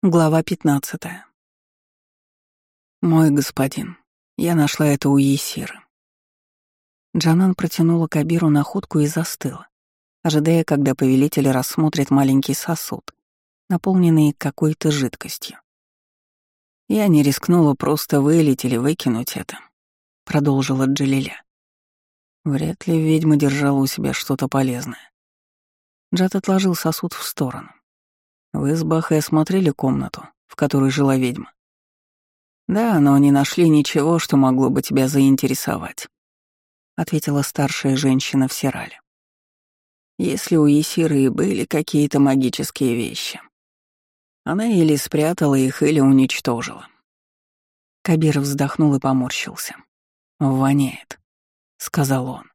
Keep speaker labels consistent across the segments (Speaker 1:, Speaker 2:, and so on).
Speaker 1: Глава 15. «Мой господин, я нашла это у Есиры». Джанан протянула Кабиру находку и застыла, ожидая, когда повелитель рассмотрит маленький сосуд, наполненный какой-то жидкостью. «Я не рискнула просто вылить или выкинуть это», — продолжила Джалиля. Вряд ли ведьма держала у себя что-то полезное. Джад отложил сосуд в сторону. Вы с Бахой осмотрели комнату, в которой жила ведьма? Да, но не нашли ничего, что могло бы тебя заинтересовать, ответила старшая женщина в Сирале. Если у Есиры были какие-то магические вещи, она или спрятала их, или уничтожила. Кабир вздохнул и поморщился. «Воняет», — сказал он.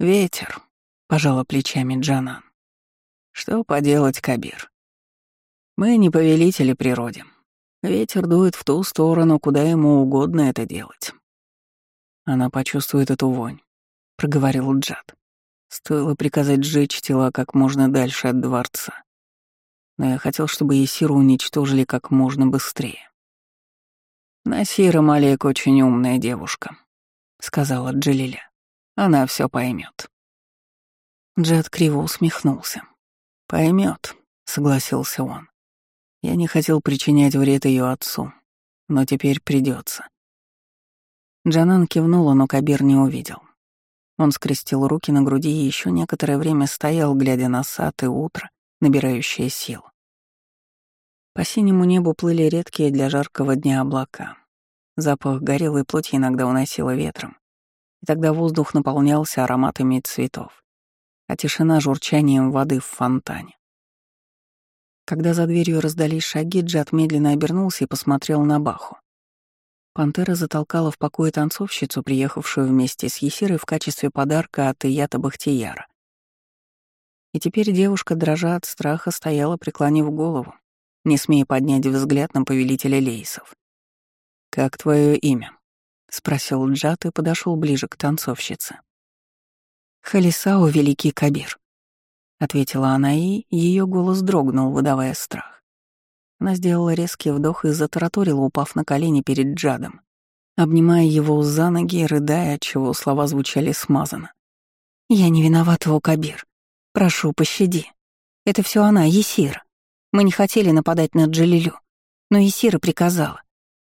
Speaker 1: «Ветер», — пожала плечами Джанан. «Что поделать, Кабир? Мы не повелители природе. Ветер дует в ту сторону, куда ему угодно это делать. Она почувствует эту вонь, — проговорил Джад. Стоило приказать сжечь тела как можно дальше от дворца. Но я хотел, чтобы Есиру уничтожили как можно быстрее. «Насира Малек очень умная девушка», — сказала Джалиля. «Она все поймет. Джад криво усмехнулся. Поймет, согласился он. Я не хотел причинять вред ее отцу, но теперь придется. Джанан кивнула, но Кабир не увидел. Он скрестил руки на груди и еще некоторое время стоял, глядя на сад и утро, набирающее сил. По синему небу плыли редкие для жаркого дня облака. Запах горелой плоти иногда уносило ветром, и тогда воздух наполнялся ароматами цветов, а тишина — журчанием воды в фонтане. Когда за дверью раздались шаги, Джад медленно обернулся и посмотрел на Баху. Пантера затолкала в покое танцовщицу, приехавшую вместе с Есирой в качестве подарка от Ията Бахтияра. И теперь девушка, дрожа от страха, стояла, преклонив голову, не смея поднять взгляд на повелителя лейсов. «Как твое имя?» — спросил Джад и подошел ближе к танцовщице. «Халисау, Великий Кабир», — ответила она, и ее голос дрогнул, выдавая страх. Она сделала резкий вдох и затараторила, упав на колени перед Джадом, обнимая его за ноги и рыдая, отчего слова звучали смазанно. «Я не виновата, о Кабир. Прошу, пощади. Это все она, Есира. Мы не хотели нападать на Джалилю, но Есира приказала.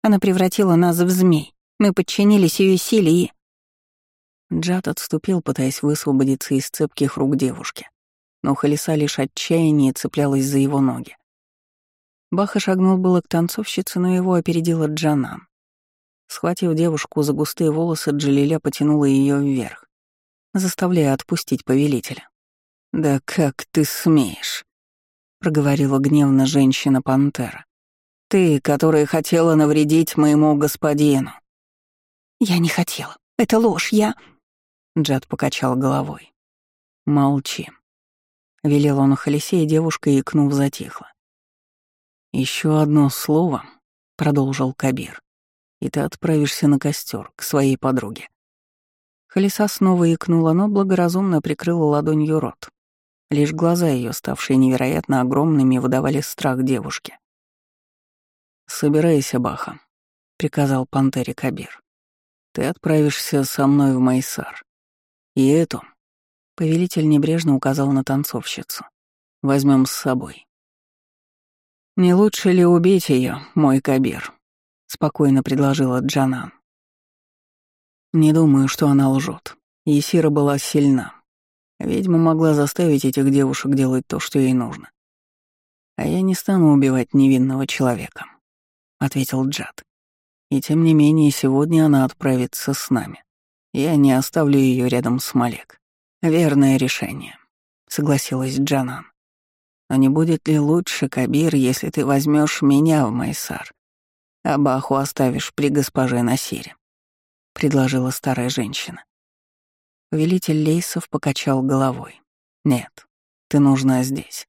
Speaker 1: Она превратила нас в змей. Мы подчинились ее силе и...» Джад отступил, пытаясь высвободиться из цепких рук девушки но Халиса лишь отчаяние цеплялась за его ноги. Баха шагнул было к танцовщице, но его опередила Джанан. Схватив девушку за густые волосы, Джалиля потянула ее вверх, заставляя отпустить повелителя. «Да как ты смеешь?» — проговорила гневно женщина-пантера. «Ты, которая хотела навредить моему господину». «Я не хотела. Это ложь, я...» Джад покачал головой. «Молчи», — велел он Халисе, и девушка, икнув, затихла. Еще одно слово», — продолжил Кабир, — «и ты отправишься на костер к своей подруге». Халиса снова икнула, но благоразумно прикрыла ладонью рот. Лишь глаза ее, ставшие невероятно огромными, выдавали страх девушки. «Собирайся, Баха», — приказал Пантере Кабир. «Ты отправишься со мной в Майсар. И эту Повелитель небрежно указал на танцовщицу. Возьмем с собой. «Не лучше ли убить ее, мой Кабир?» — спокойно предложила Джанан. «Не думаю, что она лжет. Есира была сильна. Ведьма могла заставить этих девушек делать то, что ей нужно. А я не стану убивать невинного человека», — ответил Джад. «И тем не менее, сегодня она отправится с нами. Я не оставлю ее рядом с Малек. «Верное решение», — согласилась Джанан. «Но не будет ли лучше, Кабир, если ты возьмешь меня в Майсар, а Баху оставишь при госпоже Насире?» — предложила старая женщина. Повелитель Лейсов покачал головой. «Нет, ты нужна здесь.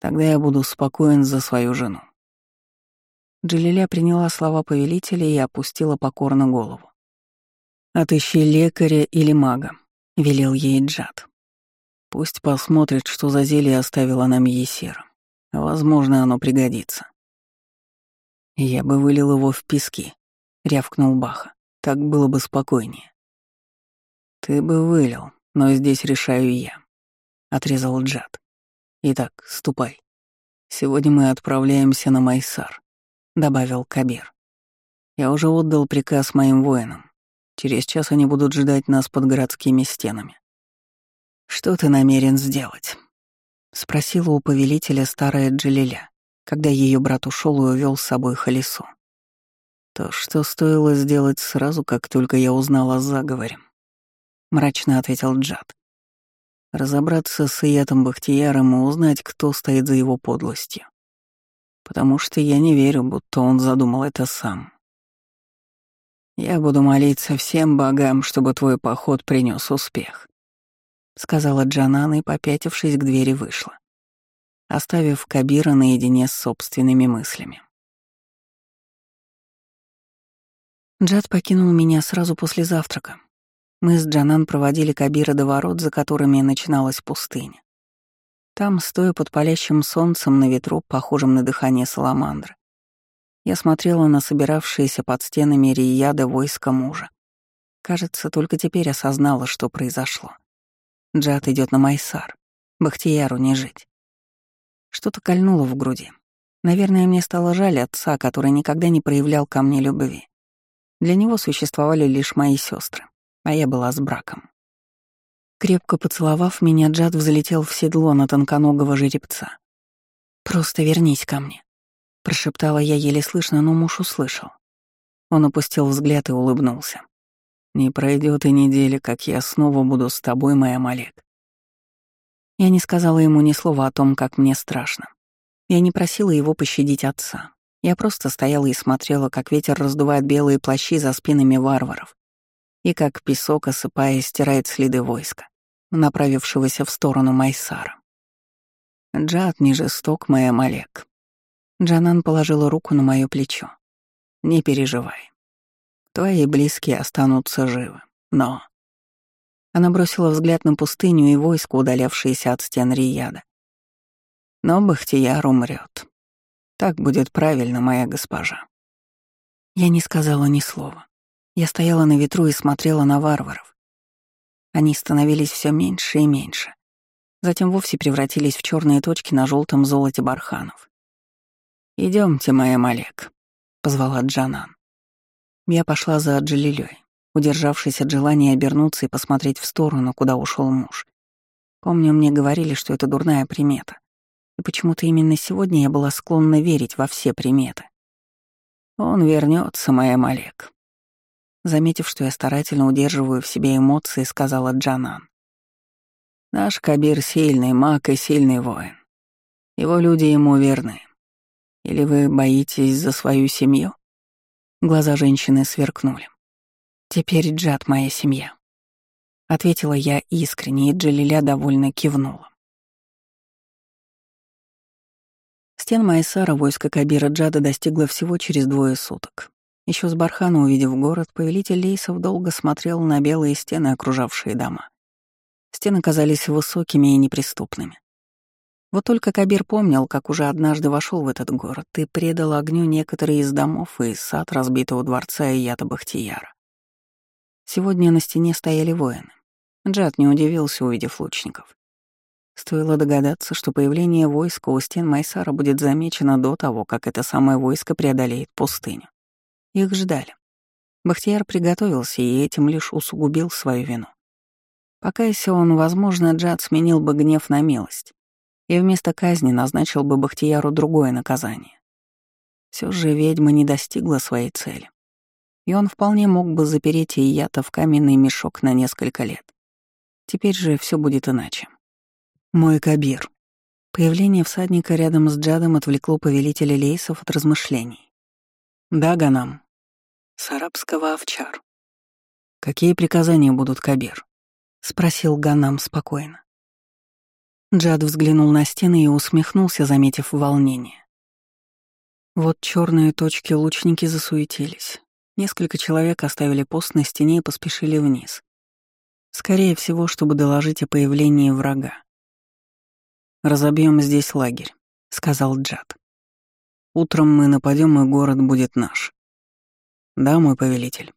Speaker 1: Тогда я буду спокоен за свою жену». Джалиля приняла слова повелителя и опустила покорно голову. «Отыщи лекаря или мага», — велел ей Джад. «Пусть посмотрит, что за зелье оставила нам Есера. Возможно, оно пригодится». «Я бы вылил его в пески», — рявкнул Баха. «Так было бы спокойнее». «Ты бы вылил, но здесь решаю я», — отрезал Джад. «Итак, ступай. Сегодня мы отправляемся на Майсар», — добавил Кабир. «Я уже отдал приказ моим воинам. Через час они будут ждать нас под городскими стенами». «Что ты намерен сделать?» — спросила у повелителя старая Джалиля когда ее брат ушел и увел с собой Халису. То, что стоило сделать сразу, как только я узнал о заговоре, мрачно ответил Джад. Разобраться с Иятом Бахтияром и узнать, кто стоит за его подлостью. Потому что я не верю, будто он задумал это сам. Я буду молиться всем богам, чтобы твой поход принес успех, сказала Джанана и, попятившись к двери, вышла оставив Кабира наедине с собственными мыслями. Джад покинул меня сразу после завтрака. Мы с Джанан проводили Кабира до ворот, за которыми начиналась пустыня. Там, стоя под палящим солнцем на ветру, похожим на дыхание саламандры, я смотрела на собиравшиеся под стенами Рияда войска мужа. Кажется, только теперь осознала, что произошло. Джад идет на Майсар. Бахтияру не жить. Что-то кольнуло в груди. Наверное, мне стало жаль отца, который никогда не проявлял ко мне любви. Для него существовали лишь мои сестры, а я была с браком. Крепко поцеловав меня, Джад взлетел в седло на тонконогого жеребца. «Просто вернись ко мне», — прошептала я еле слышно, но муж услышал. Он опустил взгляд и улыбнулся. «Не пройдет и недели, как я снова буду с тобой, моя Малек. Я не сказала ему ни слова о том, как мне страшно. Я не просила его пощадить отца. Я просто стояла и смотрела, как ветер раздувает белые плащи за спинами варваров, и как песок, осыпая, стирает следы войска, направившегося в сторону Майсара. «Джад не жесток, моя Малек». Джанан положила руку на мое плечо. «Не переживай. Твои близкие останутся живы, но она бросила взгляд на пустыню и войско, удалявшееся от стен Рияда. Но Бахтияр умрет. Так будет правильно, моя госпожа. Я не сказала ни слова. Я стояла на ветру и смотрела на варваров. Они становились все меньше и меньше. Затем вовсе превратились в черные точки на желтом золоте барханов. Идемте, моя Малек, позвала Джанан. Я пошла за Джалилей удержавшись от желания обернуться и посмотреть в сторону, куда ушел муж. Помню, мне говорили, что это дурная примета. И почему-то именно сегодня я была склонна верить во все приметы. «Он вернется, моя Малек», Заметив, что я старательно удерживаю в себе эмоции, сказала Джанан. «Наш Кабир — сильный маг и сильный воин. Его люди ему верны. Или вы боитесь за свою семью?» Глаза женщины сверкнули. «Теперь Джад моя семья», — ответила я искренне, и Джалиля довольно кивнула. Стен Майсара войско Кабира Джада достигло всего через двое суток. Еще с Бархана, увидев город, повелитель Лейсов долго смотрел на белые стены, окружавшие дома. Стены казались высокими и неприступными. Вот только Кабир помнил, как уже однажды вошел в этот город и предал огню некоторые из домов и сад разбитого дворца Ията Бахтияра. Сегодня на стене стояли воины. Джад не удивился, увидев лучников. Стоило догадаться, что появление войска у стен Майсара будет замечено до того, как это самое войско преодолеет пустыню. Их ждали. Бахтияр приготовился и этим лишь усугубил свою вину. Пока если он, возможно, Джад сменил бы гнев на милость и вместо казни назначил бы Бахтияру другое наказание. Все же ведьма не достигла своей цели и он вполне мог бы запереть Ията в каменный мешок на несколько лет. Теперь же все будет иначе. Мой Кабир. Появление всадника рядом с Джадом отвлекло повелителя лейсов от размышлений. Да, Ганам. С арабского овчар. Какие приказания будут, Кабир? Спросил Ганам спокойно. Джад взглянул на стены и усмехнулся, заметив волнение. Вот черные точки лучники засуетились. Несколько человек оставили пост на стене и поспешили вниз. Скорее всего, чтобы доложить о появлении врага. «Разобьем здесь лагерь», — сказал Джад. Утром мы нападем, и город будет наш. Да, мой повелитель.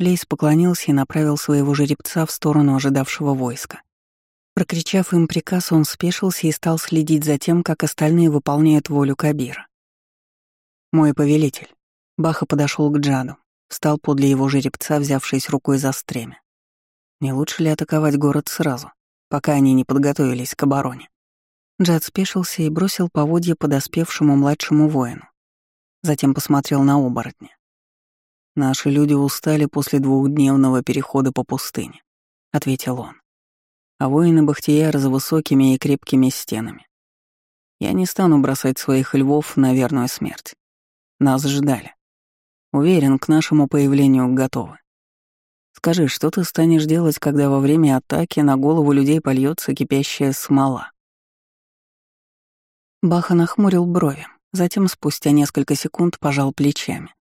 Speaker 1: Лейс поклонился и направил своего жеребца в сторону ожидавшего войска. Прокричав им приказ, он спешился и стал следить за тем, как остальные выполняют волю Кабира. «Мой повелитель». Баха подошел к Джаду, встал подле его жеребца, взявшись рукой за стремя. Не лучше ли атаковать город сразу, пока они не подготовились к обороне? Джад спешился и бросил поводья подоспевшему младшему воину. Затем посмотрел на оборотня. «Наши люди устали после двухдневного перехода по пустыне», — ответил он. «А воины Бахтияра за высокими и крепкими стенами. Я не стану бросать своих львов на верную смерть. Нас ждали. Уверен, к нашему появлению готовы. Скажи, что ты станешь делать, когда во время атаки на голову людей польется кипящая смола? Баха нахмурил брови, затем спустя несколько секунд пожал плечами.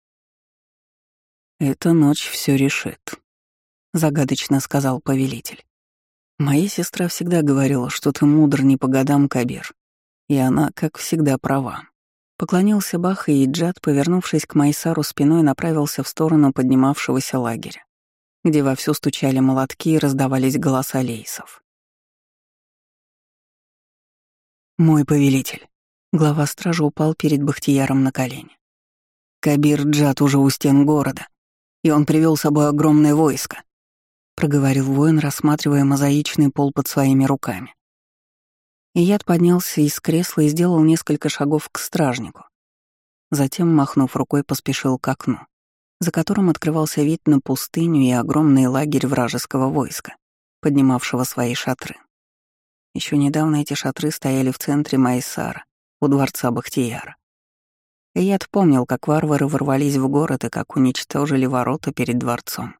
Speaker 1: «Эта ночь все решит», — загадочно сказал повелитель. «Моя сестра всегда говорила, что ты мудр не по годам, Кабир, и она, как всегда, права». Поклонился Баха, и Джад, повернувшись к Майсару спиной, направился в сторону поднимавшегося лагеря, где вовсю стучали молотки и раздавались голоса лейсов. «Мой повелитель», Глава стражи упал перед Бахтияром на колени. «Кабир Джад уже у стен города, и он привел с собой огромное войско», — проговорил воин, рассматривая мозаичный пол под своими руками. Ияд поднялся из кресла и сделал несколько шагов к стражнику. Затем, махнув рукой, поспешил к окну, за которым открывался вид на пустыню и огромный лагерь вражеского войска, поднимавшего свои шатры. Еще недавно эти шатры стояли в центре Майсара, у дворца Бахтияра. Ияд помнил, как варвары ворвались в город и как уничтожили ворота перед дворцом.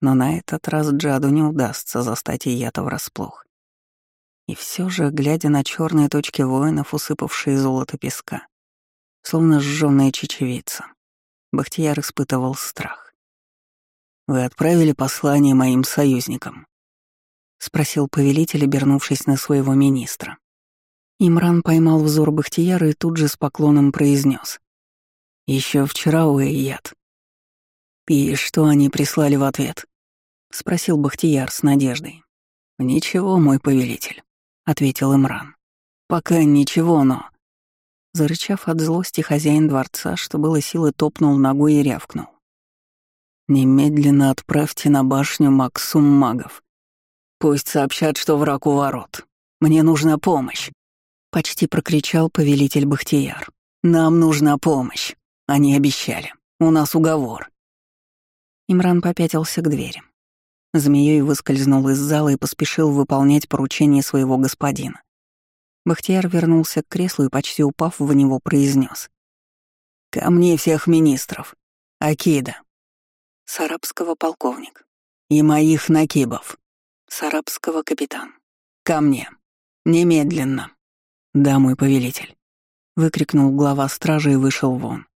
Speaker 1: Но на этот раз Джаду не удастся застать Ията врасплох. И все же, глядя на черные точки воинов, усыпавшие золото песка, словно сжёная чечевица, Бахтияр испытывал страх. «Вы отправили послание моим союзникам?» — спросил повелитель, обернувшись на своего министра. Имран поймал взор Бахтияра и тут же с поклоном произнес: Еще вчера Уэйят». «И что они прислали в ответ?» — спросил Бахтияр с надеждой. «Ничего, мой повелитель», — ответил Имран. «Пока ничего, но...» Зарычав от злости, хозяин дворца, что было силы, топнул ногой и рявкнул. «Немедленно отправьте на башню Максум магов. Пусть сообщат, что враг у ворот. Мне нужна помощь». Почти прокричал повелитель Бахтияр. «Нам нужна помощь. Они обещали. У нас уговор». Имран попятился к двери. Змеей выскользнул из зала и поспешил выполнять поручение своего господина. Бахтияр вернулся к креслу и, почти упав в него, произнес: «Ко мне всех министров. Акида». Сарабского полковник. «И моих накибов». Сарабского капитан. «Ко мне. Немедленно». «Да, мой повелитель», — выкрикнул глава стражи и вышел вон.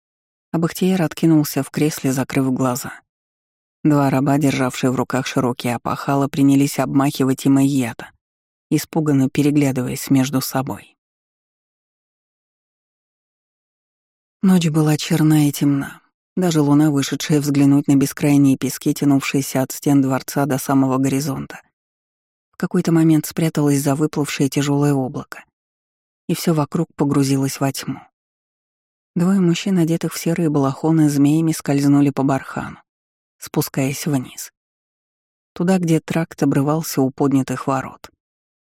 Speaker 1: А Бахтиер откинулся в кресле, закрыв глаза. Два раба, державшие в руках широкие опахала, принялись обмахивать им ията, испуганно переглядываясь между собой. Ночь была черна и темна. Даже луна, вышедшая взглянуть на бескрайние пески, тянувшиеся от стен дворца до самого горизонта, в какой-то момент спряталась за выплывшее тяжелое облако и все вокруг погрузилось во тьму. Двое мужчин, одетых в серые балахоны, змеями скользнули по бархану, спускаясь вниз. Туда, где тракт обрывался у поднятых ворот.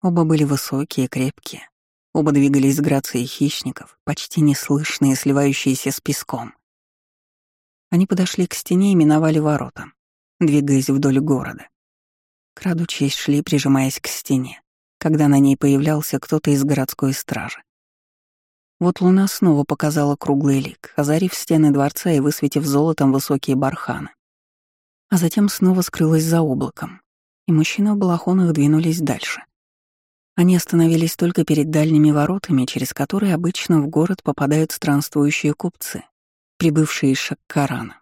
Speaker 1: Оба были высокие, крепкие. Оба двигались с грацией хищников, почти неслышные, сливающиеся с песком. Они подошли к стене и миновали ворота, двигаясь вдоль города. Крадучись шли, прижимаясь к стене когда на ней появлялся кто-то из городской стражи. Вот луна снова показала круглый лик, озарив стены дворца и высветив золотом высокие барханы. А затем снова скрылась за облаком, и мужчины в балахонах двинулись дальше. Они остановились только перед дальними воротами, через которые обычно в город попадают странствующие купцы, прибывшие из Шаккарана.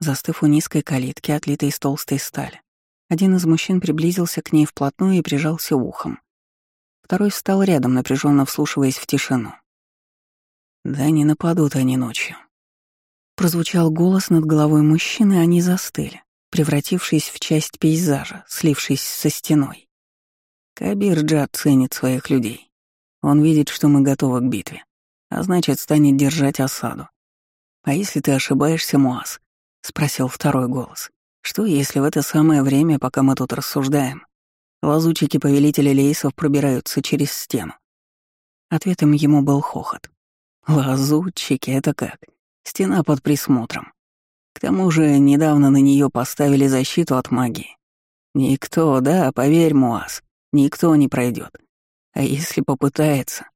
Speaker 1: Застыв у низкой калитки, отлитой из толстой стали, один из мужчин приблизился к ней вплотную и прижался ухом. Второй встал рядом, напряженно вслушиваясь в тишину. Да не нападут они ночью. Прозвучал голос над головой мужчины, они застыли, превратившись в часть пейзажа, слившись со стеной. Кабир Джад ценит своих людей. Он видит, что мы готовы к битве, а значит, станет держать осаду. «А если ты ошибаешься, Муаз?» — спросил второй голос. «Что, если в это самое время, пока мы тут рассуждаем, лазучики повелителя лейсов пробираются через стену?» Ответом ему был хохот. «Лазутчики — это как? Стена под присмотром. К тому же недавно на нее поставили защиту от магии. Никто, да, поверь, Муаз, никто не пройдет. А если попытается,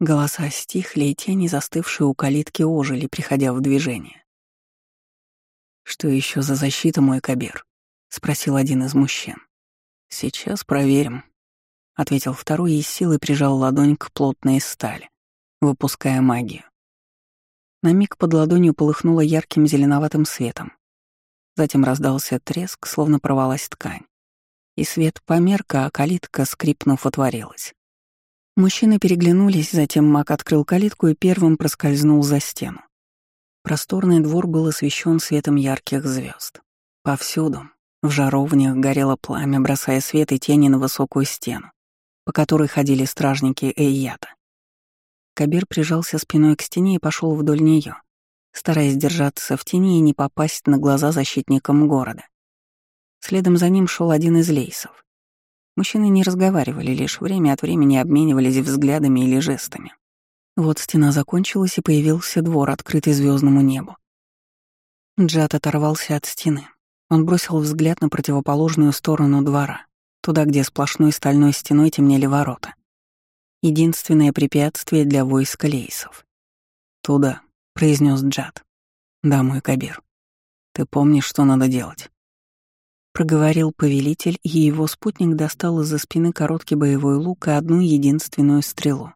Speaker 1: Голоса стихли, и тени, застывшие у калитки, ожили, приходя в движение. «Что еще за защита, мой кабир?» — спросил один из мужчин. «Сейчас проверим», — ответил второй и силой прижал ладонь к плотной стали, выпуская магию. На миг под ладонью полыхнуло ярким зеленоватым светом. Затем раздался треск, словно порвалась ткань. И свет померк, а калитка, скрипнув, отворилась. Мужчины переглянулись, затем маг открыл калитку и первым проскользнул за стену. Просторный двор был освещен светом ярких звезд. Повсюду, в жаровнях, горело пламя, бросая свет и тени на высокую стену, по которой ходили стражники Эйята. Кабир прижался спиной к стене и пошел вдоль нее, стараясь держаться в тени и не попасть на глаза защитникам города. Следом за ним шел один из лейсов. Мужчины не разговаривали, лишь время от времени обменивались взглядами или жестами. Вот стена закончилась, и появился двор, открытый звездному небу. Джад оторвался от стены. Он бросил взгляд на противоположную сторону двора, туда, где сплошной стальной стеной темнели ворота. Единственное препятствие для войска лейсов. «Туда», — произнес Джад. «Да, мой Кабир. Ты помнишь, что надо делать?» проговорил повелитель, и его спутник достал из-за спины короткий боевой лук и одну единственную стрелу,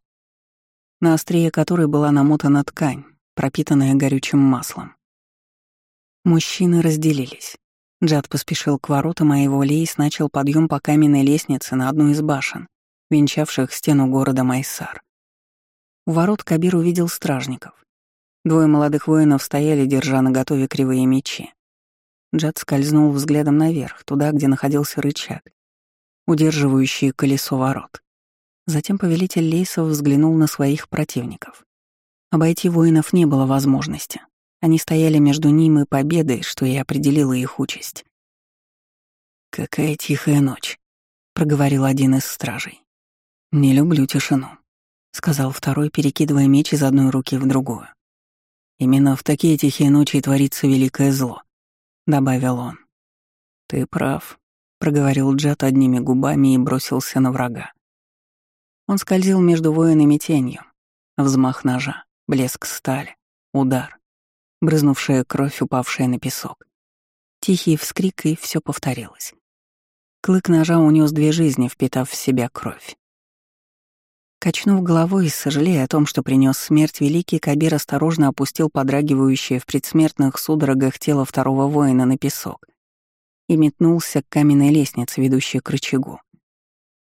Speaker 1: на острие которой была намотана ткань, пропитанная горючим маслом. Мужчины разделились. Джад поспешил к воротам, а его лейс начал подъем по каменной лестнице на одну из башен, венчавших стену города Майсар. У ворот Кабир увидел стражников. Двое молодых воинов стояли, держа на готове кривые мечи. Джад скользнул взглядом наверх, туда, где находился рычаг, удерживающий колесо ворот. Затем повелитель Лейсов взглянул на своих противников. Обойти воинов не было возможности. Они стояли между ним и победой, что и определило их участь. «Какая тихая ночь», — проговорил один из стражей. «Не люблю тишину», — сказал второй, перекидывая меч из одной руки в другую. «Именно в такие тихие ночи творится великое зло. — добавил он. «Ты прав», — проговорил Джет одними губами и бросился на врага. Он скользил между воинами тенью. Взмах ножа, блеск стали, удар, брызнувшая кровь, упавшая на песок. Тихий вскрик, и все повторилось. Клык ножа унес две жизни, впитав в себя кровь. Качнув головой и сожалея о том, что принес смерть, великий Кабир осторожно опустил подрагивающее в предсмертных судорогах тело второго воина на песок и метнулся к каменной лестнице, ведущей к рычагу.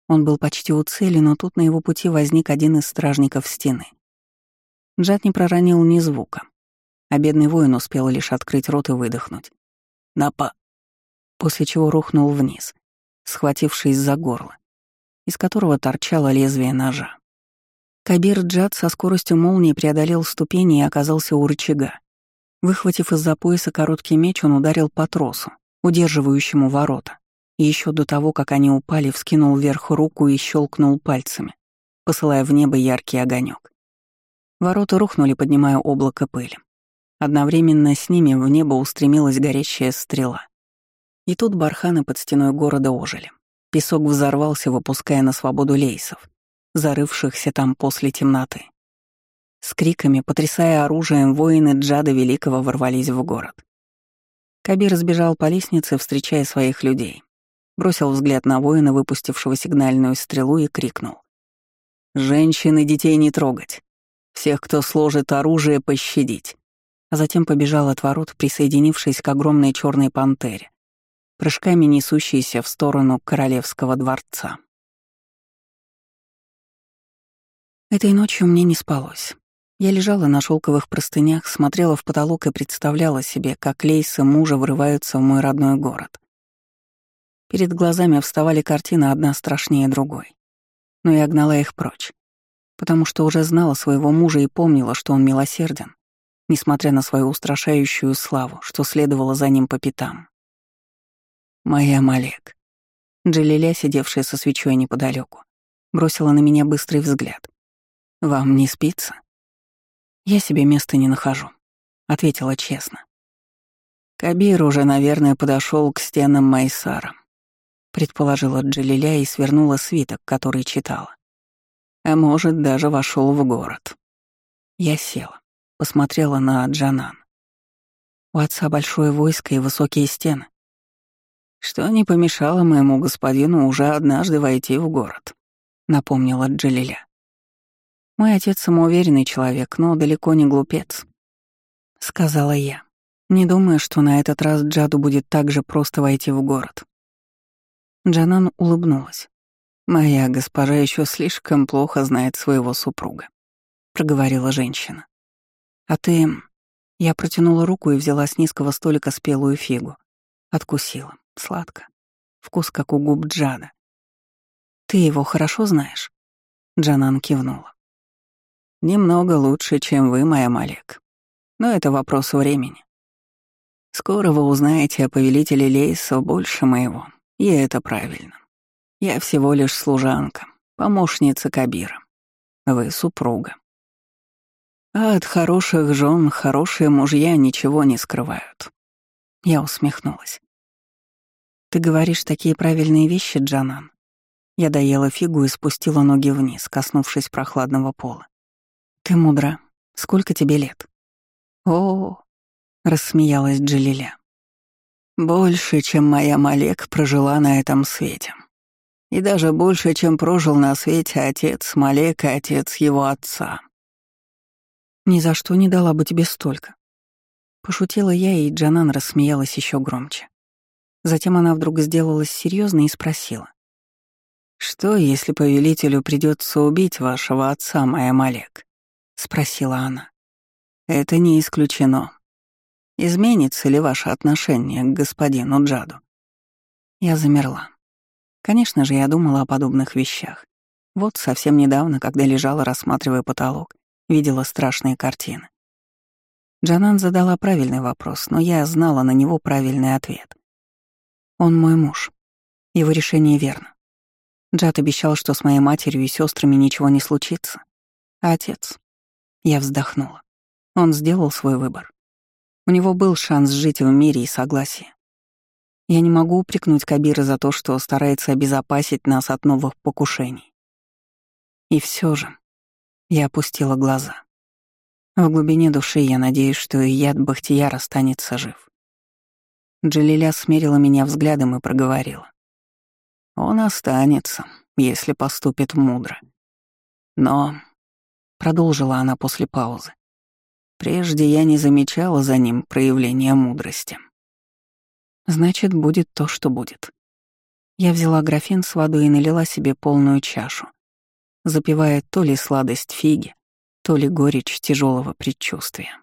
Speaker 1: Он был почти у цели, но тут на его пути возник один из стражников стены. Джад не проронил ни звука, а бедный воин успел лишь открыть рот и выдохнуть. «Напа!» После чего рухнул вниз, схватившись за горло из которого торчало лезвие ножа. Кабир Джад со скоростью молнии преодолел ступени и оказался у рычага. Выхватив из-за пояса короткий меч, он ударил по тросу, удерживающему ворота. Еще до того, как они упали, вскинул вверх руку и щелкнул пальцами, посылая в небо яркий огонек. Ворота рухнули, поднимая облако пыли. Одновременно с ними в небо устремилась горящая стрела. И тут барханы под стеной города ожили. Песок взорвался, выпуская на свободу лейсов, зарывшихся там после темноты. С криками, потрясая оружием, воины Джада Великого ворвались в город. Кабир сбежал по лестнице, встречая своих людей. Бросил взгляд на воина, выпустившего сигнальную стрелу, и крикнул. «Женщин и детей не трогать! Всех, кто сложит оружие, пощадить!» А затем побежал от ворот, присоединившись к огромной черной пантере, прыжками несущийся в сторону королевского дворца. Этой ночью мне не спалось. Я лежала на шелковых простынях, смотрела в потолок и представляла себе, как лейсы мужа врываются в мой родной город. Перед глазами вставали картины одна страшнее другой. Но я гнала их прочь, потому что уже знала своего мужа и помнила, что он милосерден, несмотря на свою устрашающую славу, что следовало за ним по пятам. «Моя Малек», Джалиля, сидевшая со свечой неподалеку, бросила на меня быстрый взгляд. «Вам не спится?» «Я себе места не нахожу», — ответила честно. «Кабир уже, наверное, подошел к стенам Майсара», — предположила Джалиля и свернула свиток, который читала. «А может, даже вошел в город». Я села, посмотрела на Джанан. У отца большое войско и высокие стены. Что не помешало моему господину уже однажды войти в город, напомнила Джалиля. Мой отец самоуверенный человек, но далеко не глупец. Сказала я. Не думаю, что на этот раз Джаду будет так же просто войти в город. Джанан улыбнулась. «Моя госпожа еще слишком плохо знает своего супруга», — проговорила женщина. «А ты...» Я протянула руку и взяла с низкого столика спелую фигу. Откусила. Сладко. Вкус, как у губ Джада. «Ты его хорошо знаешь?» Джанан кивнула. Немного лучше, чем вы, моя Малек. Но это вопрос времени. Скоро вы узнаете о повелителе Лейса больше моего, и это правильно. Я всего лишь служанка, помощница Кабира. Вы супруга. А от хороших жен хорошие мужья ничего не скрывают. Я усмехнулась. Ты говоришь такие правильные вещи, Джанан. Я доела фигу и спустила ноги вниз, коснувшись прохладного пола. «Ты мудра. Сколько тебе лет?» «О, — рассмеялась Джалиля. «Больше, чем моя Малек прожила на этом свете. И даже больше, чем прожил на свете отец Малек и отец его отца». «Ни за что не дала бы тебе столько». Пошутила я, и Джанан рассмеялась еще громче. Затем она вдруг сделалась серьезной и спросила. «Что, если повелителю придется убить вашего отца, моя Малек?» — спросила она. «Это не исключено. Изменится ли ваше отношение к господину Джаду?» Я замерла. Конечно же, я думала о подобных вещах. Вот совсем недавно, когда лежала, рассматривая потолок, видела страшные картины. Джанан задала правильный вопрос, но я знала на него правильный ответ. Он мой муж. Его решение верно. Джад обещал, что с моей матерью и сестрами ничего не случится. А отец? Я вздохнула. Он сделал свой выбор. У него был шанс жить в мире и согласии. Я не могу упрекнуть Кабира за то, что старается обезопасить нас от новых покушений. И все же я опустила глаза. В глубине души я надеюсь, что и яд Бахтияр останется жив. Джалиля смерила меня взглядом и проговорила. Он останется, если поступит мудро. Но продолжила она после паузы. Прежде я не замечала за ним проявления мудрости. Значит, будет то, что будет. Я взяла графин с водой и налила себе полную чашу, запивая то ли сладость фиги, то ли горечь тяжелого предчувствия.